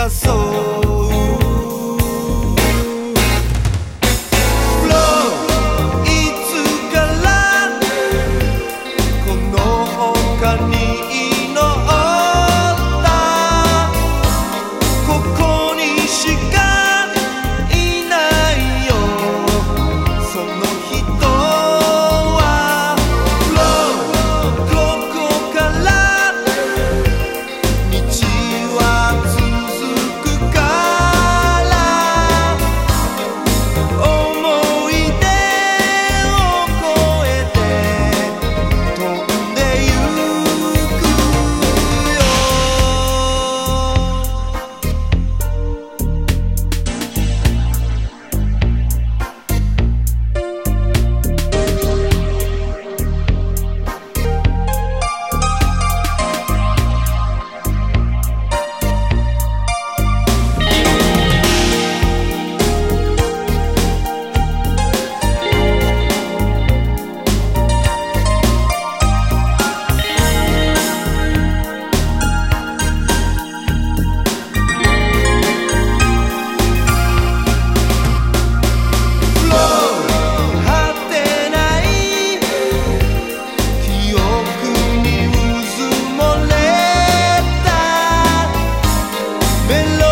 a soul. Oh. below